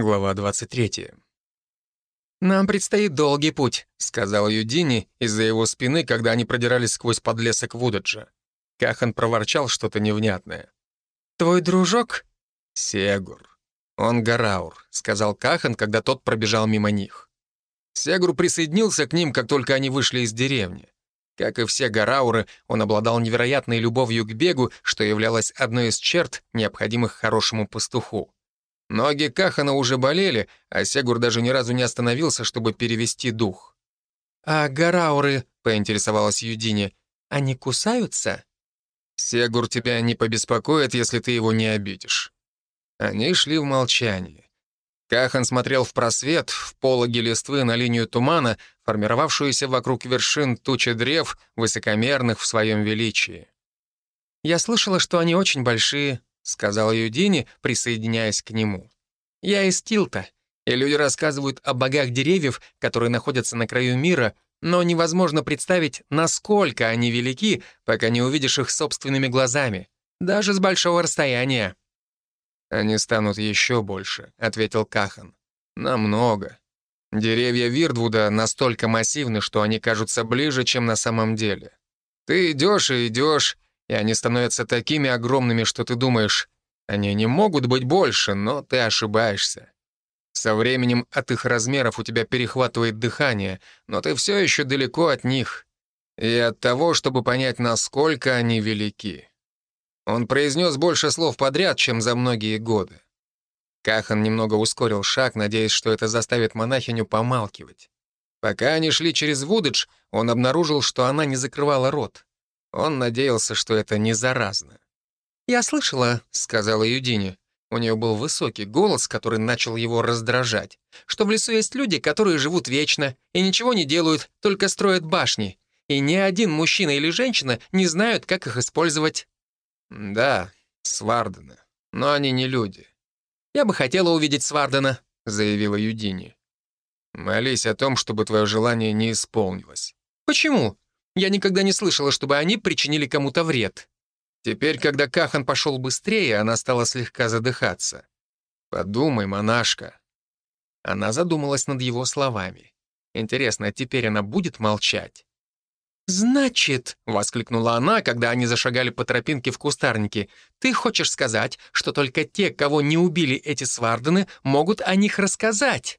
Глава 23. «Нам предстоит долгий путь», — сказал Юдини из-за его спины, когда они продирались сквозь подлесок Вудаджа. Кахан проворчал что-то невнятное. «Твой дружок?» «Сегур. Он Гараур», — сказал Кахан, когда тот пробежал мимо них. Сегур присоединился к ним, как только они вышли из деревни. Как и все Гарауры, он обладал невероятной любовью к бегу, что являлось одной из черт, необходимых хорошему пастуху. Ноги Кахана уже болели, а Сегур даже ни разу не остановился, чтобы перевести дух. «А гарауры?» — поинтересовалась Юдине. «Они кусаются?» «Сегур тебя не побеспокоит, если ты его не обидишь». Они шли в молчании. Кахан смотрел в просвет, в пологе листвы на линию тумана, формировавшуюся вокруг вершин тучи древ, высокомерных в своем величии. «Я слышала, что они очень большие», — сказала Юдини, присоединяясь к нему. «Я из Тилта, и люди рассказывают о богах деревьев, которые находятся на краю мира, но невозможно представить, насколько они велики, пока не увидишь их собственными глазами, даже с большого расстояния». «Они станут еще больше», — ответил Кахан. «Намного. Деревья Вирдвуда настолько массивны, что они кажутся ближе, чем на самом деле. Ты идешь и идешь, и они становятся такими огромными, что ты думаешь, они не могут быть больше, но ты ошибаешься. Со временем от их размеров у тебя перехватывает дыхание, но ты все еще далеко от них. И от того, чтобы понять, насколько они велики. Он произнес больше слов подряд, чем за многие годы. Кахан немного ускорил шаг, надеясь, что это заставит монахиню помалкивать. Пока они шли через Вудедж, он обнаружил, что она не закрывала рот. Он надеялся, что это не заразно. «Я слышала», — сказала Юдине. У нее был высокий голос, который начал его раздражать, что в лесу есть люди, которые живут вечно и ничего не делают, только строят башни. И ни один мужчина или женщина не знают, как их использовать. «Да, Свардена. Но они не люди». «Я бы хотела увидеть Свардена», — заявила Юдини. «Молись о том, чтобы твое желание не исполнилось». «Почему? Я никогда не слышала, чтобы они причинили кому-то вред. Теперь, когда Кахан пошел быстрее, она стала слегка задыхаться. «Подумай, монашка». Она задумалась над его словами. Интересно, теперь она будет молчать? «Значит», — воскликнула она, когда они зашагали по тропинке в кустарнике, «ты хочешь сказать, что только те, кого не убили эти свардены, могут о них рассказать?»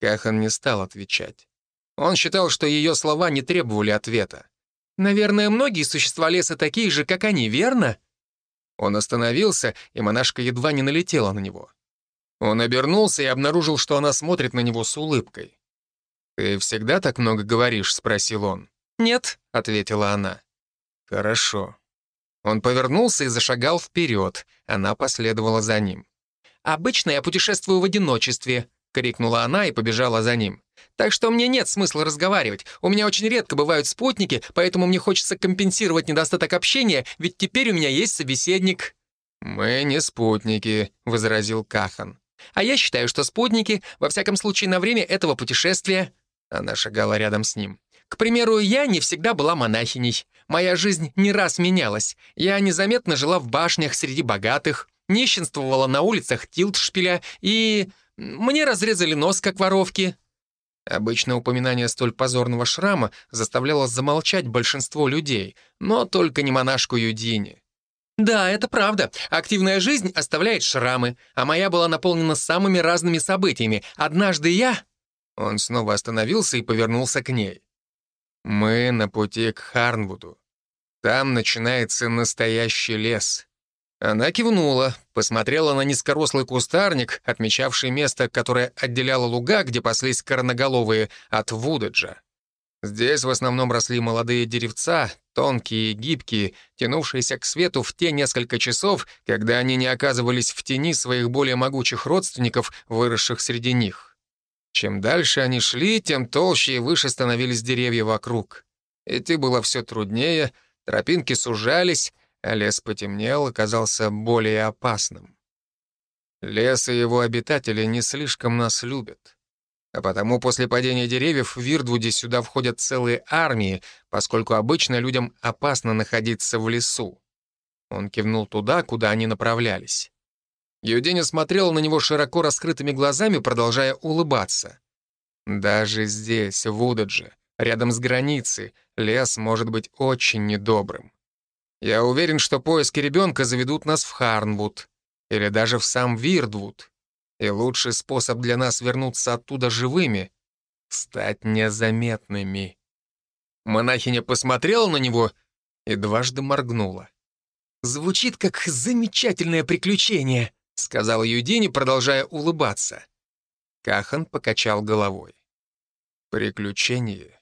Кахан не стал отвечать. Он считал, что ее слова не требовали ответа. «Наверное, многие существа леса такие же, как они, верно?» Он остановился, и монашка едва не налетела на него. Он обернулся и обнаружил, что она смотрит на него с улыбкой. «Ты всегда так много говоришь?» — спросил он. «Нет», — ответила она. «Хорошо». Он повернулся и зашагал вперед. Она последовала за ним. «Обычно я путешествую в одиночестве», — крикнула она и побежала за ним. Так что мне нет смысла разговаривать. У меня очень редко бывают спутники, поэтому мне хочется компенсировать недостаток общения, ведь теперь у меня есть собеседник». «Мы не спутники», — возразил Кахан. «А я считаю, что спутники, во всяком случае, на время этого путешествия...» Она шагала рядом с ним. «К примеру, я не всегда была монахиней. Моя жизнь не раз менялась. Я незаметно жила в башнях среди богатых, нищенствовала на улицах Тилтшпиля и... Мне разрезали нос, как воровки. Обычно упоминание столь позорного шрама заставляло замолчать большинство людей, но только не монашку Юдине. «Да, это правда. Активная жизнь оставляет шрамы, а моя была наполнена самыми разными событиями. Однажды я...» Он снова остановился и повернулся к ней. «Мы на пути к Харнвуду. Там начинается настоящий лес. Она кивнула, посмотрела на низкорослый кустарник, отмечавший место, которое отделяло луга, где паслись короноголовые, от Вудаджа. Здесь в основном росли молодые деревца, тонкие и гибкие, тянувшиеся к свету в те несколько часов, когда они не оказывались в тени своих более могучих родственников, выросших среди них. Чем дальше они шли, тем толще и выше становились деревья вокруг. Идти было все труднее, тропинки сужались, лес потемнел и казался более опасным. Лес и его обитатели не слишком нас любят. А потому после падения деревьев в Вирдвуде сюда входят целые армии, поскольку обычно людям опасно находиться в лесу. Он кивнул туда, куда они направлялись. Юдиня смотрела на него широко раскрытыми глазами, продолжая улыбаться. «Даже здесь, в Удадже, рядом с границей, лес может быть очень недобрым. Я уверен, что поиски ребенка заведут нас в Харнвуд или даже в сам Вирдвуд. И лучший способ для нас вернуться оттуда живыми — стать незаметными». Монахиня посмотрела на него и дважды моргнула. «Звучит как замечательное приключение», — сказал Юдини, продолжая улыбаться. Кахан покачал головой. «Приключение,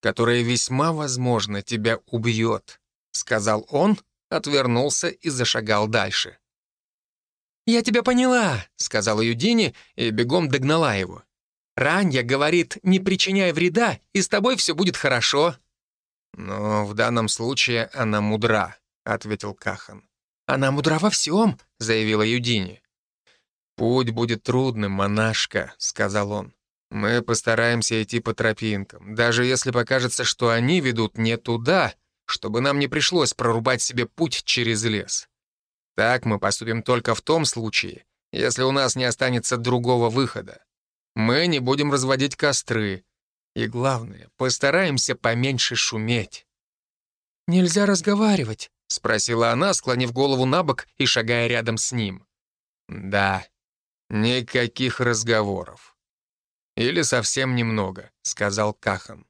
которое весьма возможно тебя убьет», — сказал он, отвернулся и зашагал дальше. «Я тебя поняла», — сказала Юдини и бегом догнала его. «Ранья говорит, не причиняй вреда, и с тобой все будет хорошо». «Но в данном случае она мудра», — ответил Кахан. «Она мудра во всем», — заявила Юдини. «Путь будет трудным, монашка», — сказал он. «Мы постараемся идти по тропинкам, даже если покажется, что они ведут не туда, чтобы нам не пришлось прорубать себе путь через лес. Так мы поступим только в том случае, если у нас не останется другого выхода. Мы не будем разводить костры, и главное, постараемся поменьше шуметь». «Нельзя разговаривать», — спросила она, склонив голову на бок и шагая рядом с ним. «Да, никаких разговоров. Или совсем немного», — сказал Кахан.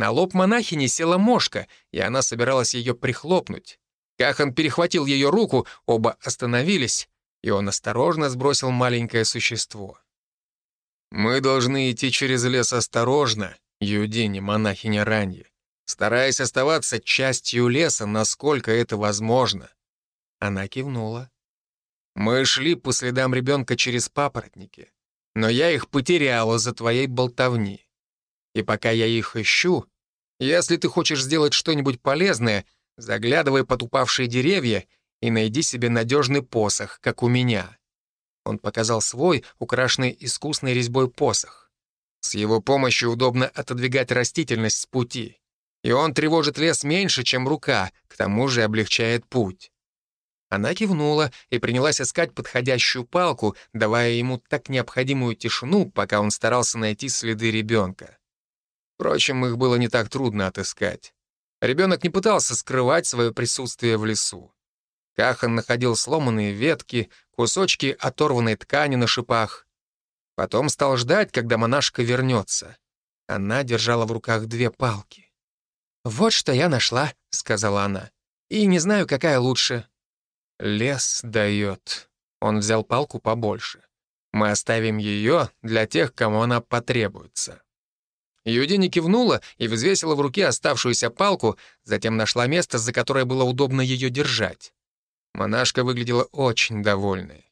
На лоб монахини села мошка, и она собиралась ее прихлопнуть. Кахан перехватил ее руку, оба остановились, и он осторожно сбросил маленькое существо. «Мы должны идти через лес осторожно, Юдини, монахиня Ранье, стараясь оставаться частью леса, насколько это возможно». Она кивнула. «Мы шли по следам ребенка через папоротники, но я их потеряла за твоей болтовни. И пока я их ищу, если ты хочешь сделать что-нибудь полезное, заглядывай под упавшие деревья и найди себе надежный посох, как у меня. Он показал свой, украшенный искусной резьбой посох. С его помощью удобно отодвигать растительность с пути. И он тревожит лес меньше, чем рука, к тому же облегчает путь. Она кивнула и принялась искать подходящую палку, давая ему так необходимую тишину, пока он старался найти следы ребенка. Впрочем, их было не так трудно отыскать. Ребенок не пытался скрывать свое присутствие в лесу. Кахан находил сломанные ветки, кусочки оторванной ткани на шипах. Потом стал ждать, когда монашка вернется. Она держала в руках две палки. «Вот что я нашла», — сказала она. «И не знаю, какая лучше». «Лес дает». Он взял палку побольше. «Мы оставим ее для тех, кому она потребуется». Юдини кивнула и взвесила в руке оставшуюся палку, затем нашла место, за которое было удобно ее держать. Монашка выглядела очень довольной.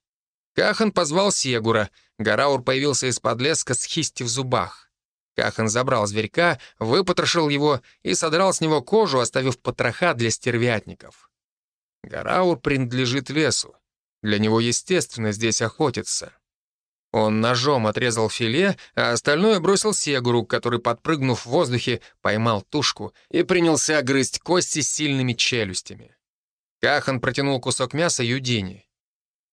Кахан позвал Сегура. Гараур появился из-под леска с хисти в зубах. Кахан забрал зверька, выпотрошил его и содрал с него кожу, оставив потроха для стервятников. Гараур принадлежит лесу. Для него естественно здесь охотиться. Он ножом отрезал филе, а остальное бросил Сегуру, который, подпрыгнув в воздухе, поймал тушку и принялся грызть кости сильными челюстями. Кахан протянул кусок мяса Юдине.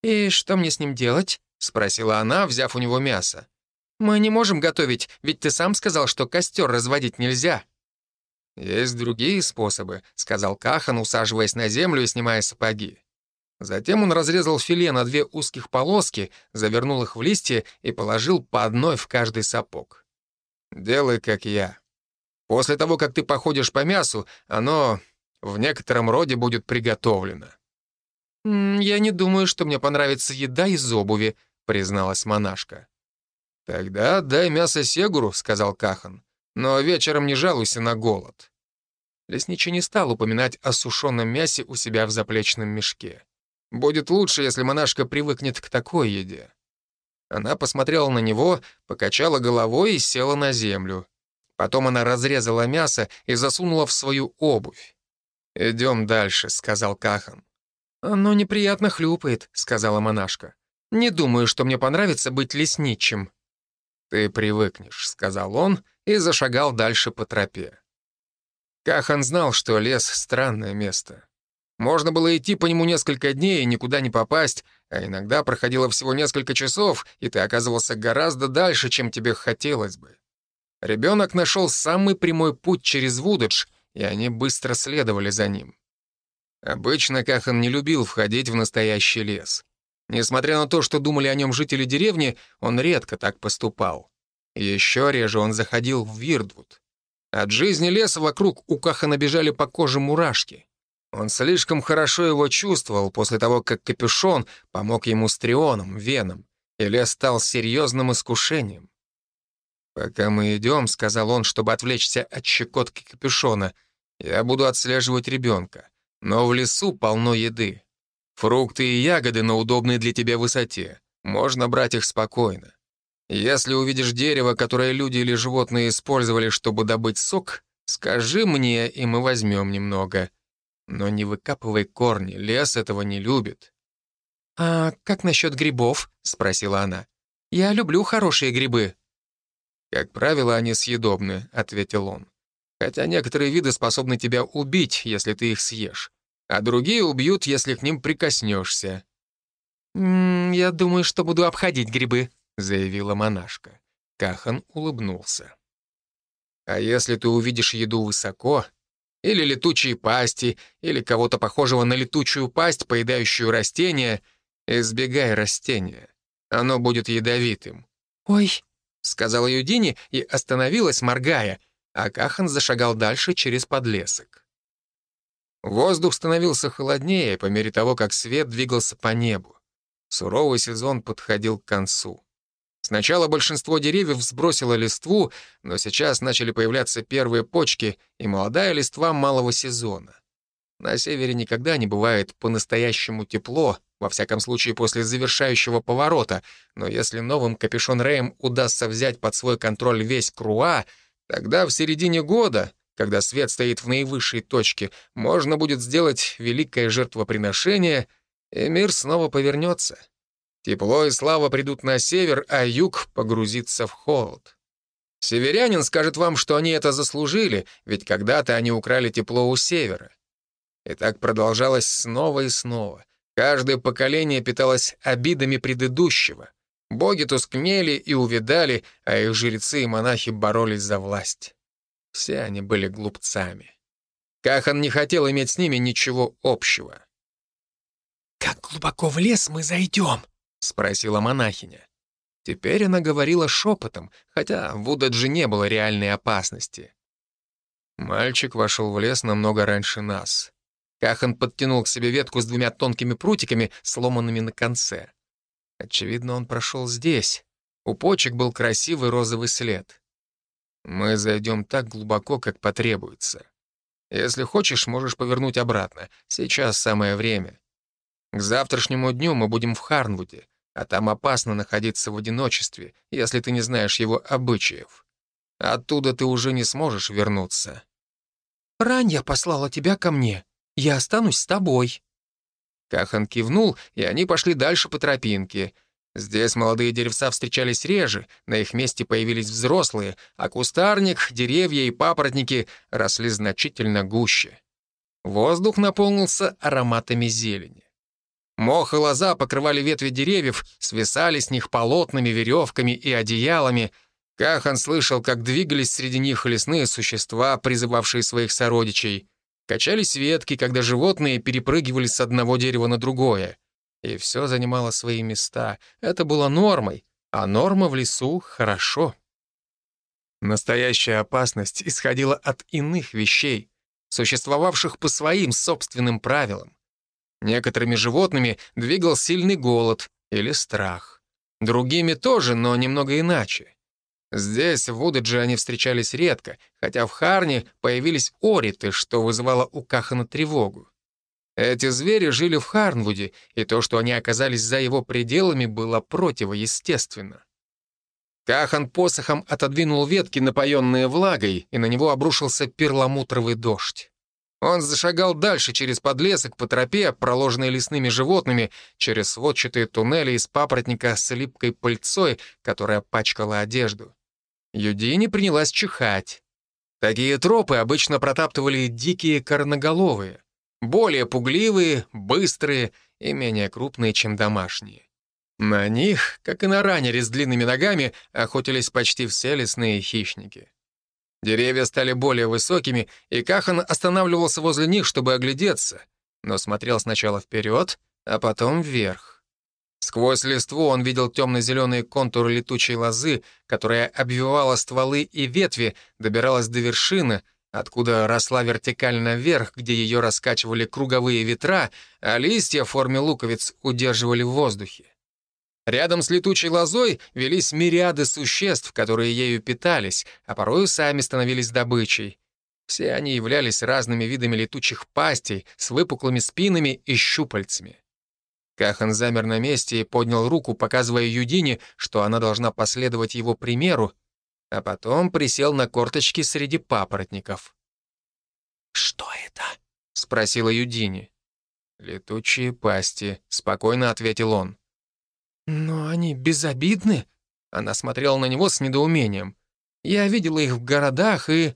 «И что мне с ним делать?» — спросила она, взяв у него мясо. «Мы не можем готовить, ведь ты сам сказал, что костер разводить нельзя». «Есть другие способы», — сказал Кахан, усаживаясь на землю и снимая сапоги. Затем он разрезал филе на две узких полоски, завернул их в листья и положил по одной в каждый сапог. «Делай, как я. После того, как ты походишь по мясу, оно в некотором роде будет приготовлено». «Я не думаю, что мне понравится еда из обуви», — призналась монашка. «Тогда дай мясо Сегуру», — сказал Кахан. «Но вечером не жалуйся на голод». Лесничий не стал упоминать о сушеном мясе у себя в заплечном мешке. Будет лучше, если монашка привыкнет к такой еде. Она посмотрела на него, покачала головой и села на землю. Потом она разрезала мясо и засунула в свою обувь. «Идем дальше», — сказал Кахан. «Оно неприятно хлюпает», — сказала монашка. «Не думаю, что мне понравится быть лесничим». «Ты привыкнешь», — сказал он и зашагал дальше по тропе. Кахан знал, что лес — странное место. Можно было идти по нему несколько дней и никуда не попасть, а иногда проходило всего несколько часов, и ты оказывался гораздо дальше, чем тебе хотелось бы. Ребенок нашел самый прямой путь через Вудедж, и они быстро следовали за ним. Обычно Кахан не любил входить в настоящий лес. Несмотря на то, что думали о нем жители деревни, он редко так поступал. Еще реже он заходил в Вирдвуд. От жизни леса вокруг у Кахана бежали по коже мурашки. Он слишком хорошо его чувствовал после того, как капюшон помог ему с трионом, веном, и лес стал серьезным искушением. «Пока мы идем», — сказал он, чтобы отвлечься от щекотки капюшона, «я буду отслеживать ребенка. Но в лесу полно еды. Фрукты и ягоды на удобной для тебя высоте. Можно брать их спокойно. Если увидишь дерево, которое люди или животные использовали, чтобы добыть сок, скажи мне, и мы возьмем немного. Но не выкапывай корни, лес этого не любит». «А как насчет грибов?» — спросила она. «Я люблю хорошие грибы». «Как правило, они съедобны», — ответил он. «Хотя некоторые виды способны тебя убить, если ты их съешь, а другие убьют, если к ним прикоснешься». «М -м, «Я думаю, что буду обходить грибы», — заявила монашка. Кахан улыбнулся. «А если ты увидишь еду высоко, или летучие пасти, или кого-то похожего на летучую пасть, поедающую растения, избегай растения. Оно будет ядовитым». «Ой», — сказала Юдини и остановилась, моргая, а Кахан зашагал дальше через подлесок. Воздух становился холоднее по мере того, как свет двигался по небу. Суровый сезон подходил к концу. Сначала большинство деревьев сбросило листву, но сейчас начали появляться первые почки и молодая листва малого сезона. На севере никогда не бывает по-настоящему тепло, во всяком случае после завершающего поворота, но если новым капюшон Рэем удастся взять под свой контроль весь Круа, тогда в середине года, когда свет стоит в наивысшей точке, можно будет сделать великое жертвоприношение, и мир снова повернется. Тепло и слава придут на север, а юг погрузится в холод. Северянин скажет вам, что они это заслужили, ведь когда-то они украли тепло у севера. И так продолжалось снова и снова. Каждое поколение питалось обидами предыдущего. Боги тускнели и увидали, а их жрецы и монахи боролись за власть. Все они были глупцами. Кахан не хотел иметь с ними ничего общего. «Как глубоко в лес мы зайдем?» — спросила монахиня. Теперь она говорила шепотом, хотя в Удадже не было реальной опасности. Мальчик вошел в лес намного раньше нас. Кахан подтянул к себе ветку с двумя тонкими прутиками, сломанными на конце. Очевидно, он прошел здесь. У почек был красивый розовый след. Мы зайдем так глубоко, как потребуется. Если хочешь, можешь повернуть обратно. Сейчас самое время. К завтрашнему дню мы будем в Харнвуде а там опасно находиться в одиночестве, если ты не знаешь его обычаев. Оттуда ты уже не сможешь вернуться. «Ранья послала тебя ко мне. Я останусь с тобой». Кахан кивнул, и они пошли дальше по тропинке. Здесь молодые деревца встречались реже, на их месте появились взрослые, а кустарник, деревья и папоротники росли значительно гуще. Воздух наполнился ароматами зелени. Мох и лоза покрывали ветви деревьев, свисали с них полотнами, веревками и одеялами. Кахан слышал, как двигались среди них лесные существа, призывавшие своих сородичей. Качались ветки, когда животные перепрыгивали с одного дерева на другое. И все занимало свои места. Это было нормой, а норма в лесу — хорошо. Настоящая опасность исходила от иных вещей, существовавших по своим собственным правилам. Некоторыми животными двигал сильный голод или страх. Другими тоже, но немного иначе. Здесь, в Удедже, они встречались редко, хотя в Харне появились ориты, что вызывало у Кахана тревогу. Эти звери жили в Харнвуде, и то, что они оказались за его пределами, было противоестественно. Кахан посохом отодвинул ветки, напоенные влагой, и на него обрушился перламутровый дождь. Он зашагал дальше через подлесок по тропе, проложенной лесными животными, через сводчатые туннели из папоротника с липкой пыльцой, которая пачкала одежду. Юдини принялась чихать. Такие тропы обычно протаптывали дикие корноголовые. Более пугливые, быстрые и менее крупные, чем домашние. На них, как и на ранере с длинными ногами, охотились почти все лесные хищники. Деревья стали более высокими, и Кахан останавливался возле них, чтобы оглядеться, но смотрел сначала вперед, а потом вверх. Сквозь листву он видел темно-зеленые контуры летучей лозы, которая обвивала стволы и ветви, добиралась до вершины, откуда росла вертикально вверх, где ее раскачивали круговые ветра, а листья в форме луковиц удерживали в воздухе. Рядом с летучей лозой велись мириады существ, которые ею питались, а порою сами становились добычей. Все они являлись разными видами летучих пастей с выпуклыми спинами и щупальцами. Кахан замер на месте и поднял руку, показывая Юдине, что она должна последовать его примеру, а потом присел на корточки среди папоротников. «Что это?» — спросила Юдини. «Летучие пасти», — спокойно ответил он. «Но они безобидны?» Она смотрела на него с недоумением. «Я видела их в городах и...»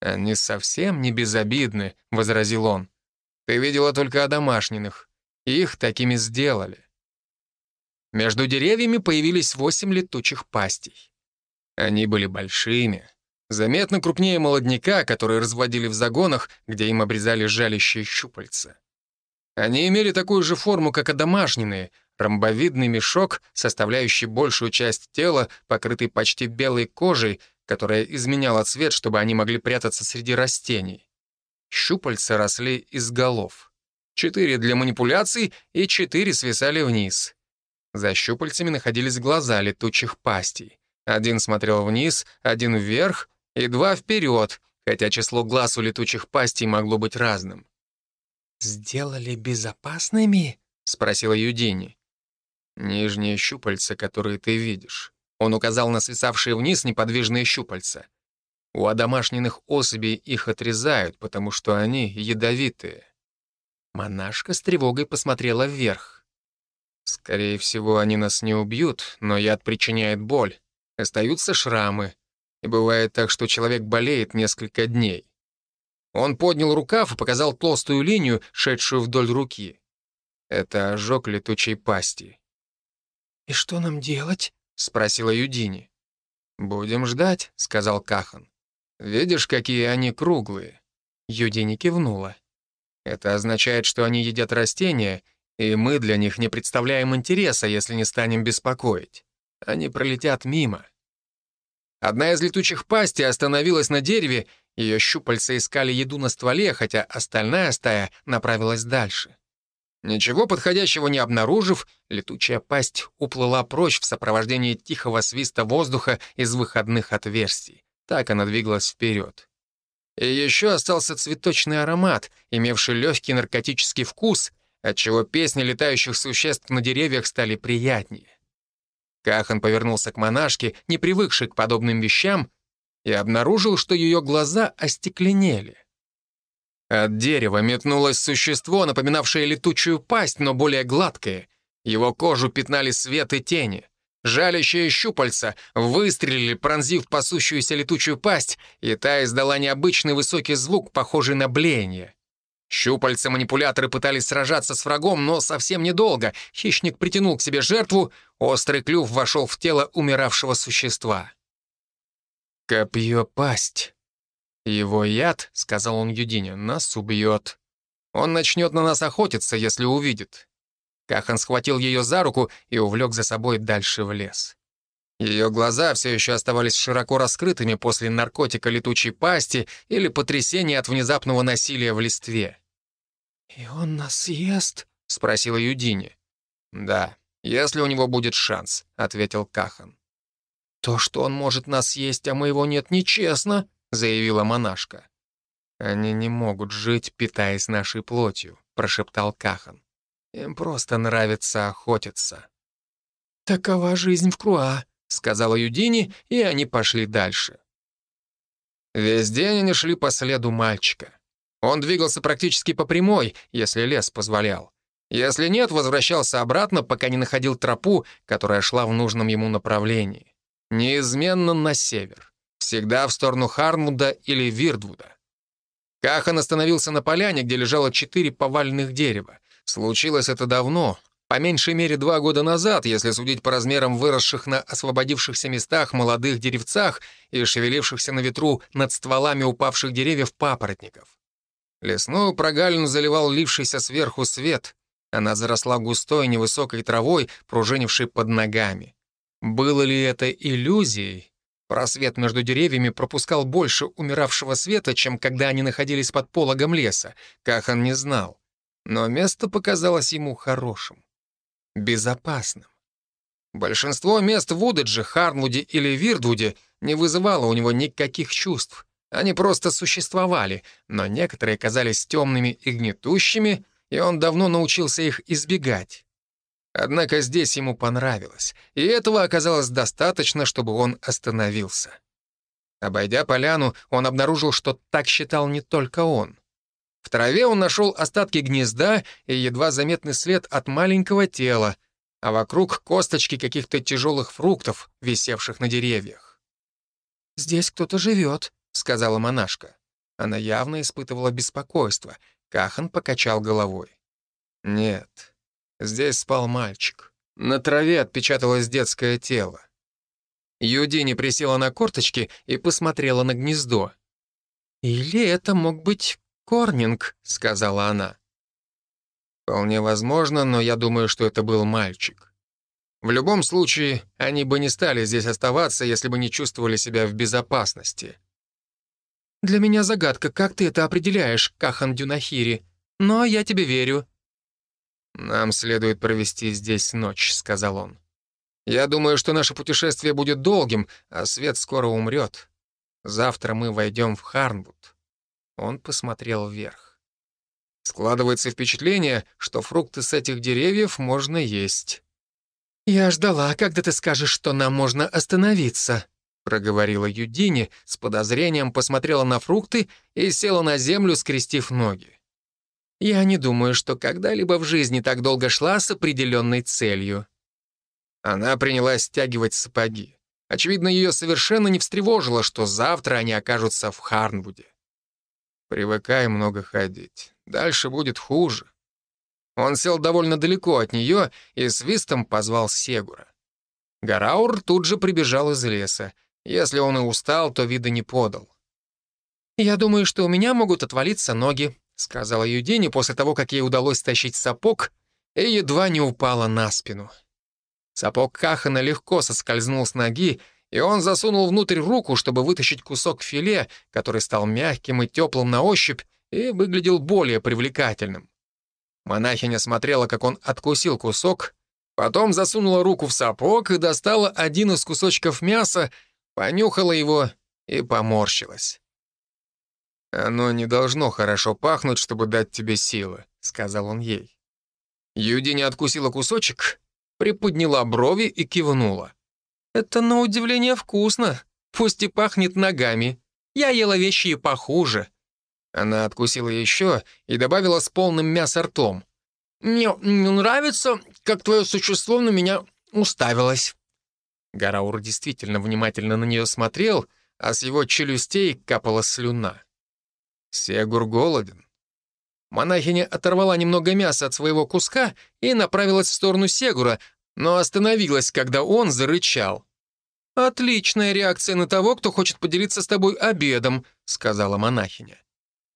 «Они совсем не безобидны», — возразил он. «Ты видела только одомашненных. Их такими сделали». Между деревьями появились восемь летучих пастей. Они были большими, заметно крупнее молодняка, который разводили в загонах, где им обрезали жалящие щупальца. Они имели такую же форму, как и домашние, ромбовидный мешок, составляющий большую часть тела, покрытый почти белой кожей, которая изменяла цвет, чтобы они могли прятаться среди растений. Щупальца росли из голов. Четыре для манипуляций и четыре свисали вниз. За щупальцами находились глаза летучих пастей. Один смотрел вниз, один вверх и два вперед, хотя число глаз у летучих пастей могло быть разным. «Сделали безопасными?» — спросила Юдини. «Нижние щупальца, которые ты видишь». Он указал на свисавшие вниз неподвижные щупальца. У одомашненных особей их отрезают, потому что они ядовитые. Монашка с тревогой посмотрела вверх. Скорее всего, они нас не убьют, но яд причиняет боль. Остаются шрамы. И бывает так, что человек болеет несколько дней. Он поднял рукав и показал толстую линию, шедшую вдоль руки. Это ожог летучей пасти. «И что нам делать?» — спросила Юдини. «Будем ждать», — сказал Кахан. «Видишь, какие они круглые?» Юдини кивнула. «Это означает, что они едят растения, и мы для них не представляем интереса, если не станем беспокоить. Они пролетят мимо». Одна из летучих пастей остановилась на дереве, ее щупальца искали еду на стволе, хотя остальная стая направилась дальше. Ничего подходящего не обнаружив, летучая пасть уплыла прочь в сопровождении тихого свиста воздуха из выходных отверстий. Так она двигалась вперед. И еще остался цветочный аромат, имевший легкий наркотический вкус, отчего песни летающих существ на деревьях стали приятнее. Кахан повернулся к монашке, не привыкшей к подобным вещам, и обнаружил, что ее глаза остекленели. От дерева метнулось существо, напоминавшее летучую пасть, но более гладкое. Его кожу пятнали свет и тени. Жалящие щупальца выстрелили, пронзив пасущуюся летучую пасть, и та издала необычный высокий звук, похожий на блеяние. Щупальца-манипуляторы пытались сражаться с врагом, но совсем недолго. Хищник притянул к себе жертву, острый клюв вошел в тело умиравшего существа. Копье-пасть. «Его яд, — сказал он Юдине, — нас убьет. Он начнет на нас охотиться, если увидит». Кахан схватил ее за руку и увлек за собой дальше в лес. Ее глаза все еще оставались широко раскрытыми после наркотика летучей пасти или потрясения от внезапного насилия в листве. «И он нас съест?» — спросила Юдини. «Да, если у него будет шанс», — ответил Кахан. «То, что он может нас съесть, а моего нет, нечестно», заявила монашка. «Они не могут жить, питаясь нашей плотью», — прошептал Кахан. «Им просто нравится охотиться». «Такова жизнь в Круа», — сказала Юдини, и они пошли дальше. Весь день они шли по следу мальчика. Он двигался практически по прямой, если лес позволял. Если нет, возвращался обратно, пока не находил тропу, которая шла в нужном ему направлении. Неизменно на север всегда в сторону Хармуда или Вирдвуда. Кахан остановился на поляне, где лежало четыре поваленных дерева. Случилось это давно, по меньшей мере два года назад, если судить по размерам выросших на освободившихся местах молодых деревцах и шевелившихся на ветру над стволами упавших деревьев папоротников. Лесную прогалину заливал лившийся сверху свет. Она заросла густой невысокой травой, пружинившей под ногами. Было ли это иллюзией? Просвет между деревьями пропускал больше умиравшего света, чем когда они находились под пологом леса. Кахан не знал. Но место показалось ему хорошим. Безопасным. Большинство мест в Удедже, Харнвуде или Вирдвуде не вызывало у него никаких чувств. Они просто существовали, но некоторые казались темными и гнетущими, и он давно научился их избегать. Однако здесь ему понравилось, и этого оказалось достаточно, чтобы он остановился. Обойдя поляну, он обнаружил, что так считал не только он. В траве он нашел остатки гнезда и едва заметный след от маленького тела, а вокруг косточки каких-то тяжелых фруктов, висевших на деревьях. «Здесь кто-то живет», — сказала монашка. Она явно испытывала беспокойство. Кахан покачал головой. «Нет, Здесь спал мальчик. На траве отпечаталось детское тело. Юдини присела на корточки и посмотрела на гнездо. «Или это мог быть Корнинг», — сказала она. «Вполне возможно, но я думаю, что это был мальчик. В любом случае, они бы не стали здесь оставаться, если бы не чувствовали себя в безопасности». «Для меня загадка, как ты это определяешь, Кахан Дюнахири. Но я тебе верю. «Нам следует провести здесь ночь», — сказал он. «Я думаю, что наше путешествие будет долгим, а свет скоро умрет. Завтра мы войдем в Харнвуд». Он посмотрел вверх. Складывается впечатление, что фрукты с этих деревьев можно есть. «Я ждала, когда ты скажешь, что нам можно остановиться», — проговорила Юдини, с подозрением посмотрела на фрукты и села на землю, скрестив ноги. Я не думаю, что когда-либо в жизни так долго шла с определенной целью». Она принялась стягивать сапоги. Очевидно, ее совершенно не встревожило, что завтра они окажутся в Харнвуде. Привыкай много ходить. Дальше будет хуже. Он сел довольно далеко от нее и свистом позвал Сегура. Гараур тут же прибежал из леса. Если он и устал, то вида не подал. «Я думаю, что у меня могут отвалиться ноги», — сказала Юдини после того, как ей удалось тащить сапог, и едва не упала на спину. Сапог Кахана легко соскользнул с ноги, и он засунул внутрь руку, чтобы вытащить кусок филе, который стал мягким и теплым на ощупь и выглядел более привлекательным. Монахиня смотрела, как он откусил кусок, потом засунула руку в сапог и достала один из кусочков мяса, понюхала его и поморщилась. «Оно не должно хорошо пахнуть, чтобы дать тебе силы», — сказал он ей. Юди не откусила кусочек, приподняла брови и кивнула. «Это на удивление вкусно, пусть и пахнет ногами. Я ела вещи и похуже». Она откусила еще и добавила с полным мяса ртом. «Мне не нравится, как твое существо на меня уставилось». Гараур действительно внимательно на нее смотрел, а с его челюстей капала слюна. Сегур голоден. Монахиня оторвала немного мяса от своего куска и направилась в сторону Сегура, но остановилась, когда он зарычал. «Отличная реакция на того, кто хочет поделиться с тобой обедом», — сказала монахиня.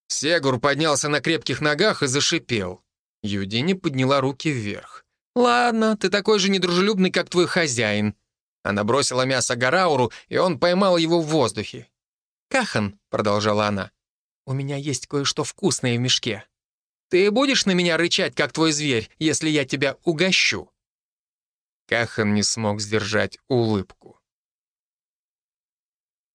Сегур поднялся на крепких ногах и зашипел. Юдини подняла руки вверх. «Ладно, ты такой же недружелюбный, как твой хозяин». Она бросила мясо Гарауру, и он поймал его в воздухе. «Кахан», — продолжала она, у меня есть кое-что вкусное в мешке. Ты будешь на меня рычать, как твой зверь, если я тебя угощу?» Кахан не смог сдержать улыбку.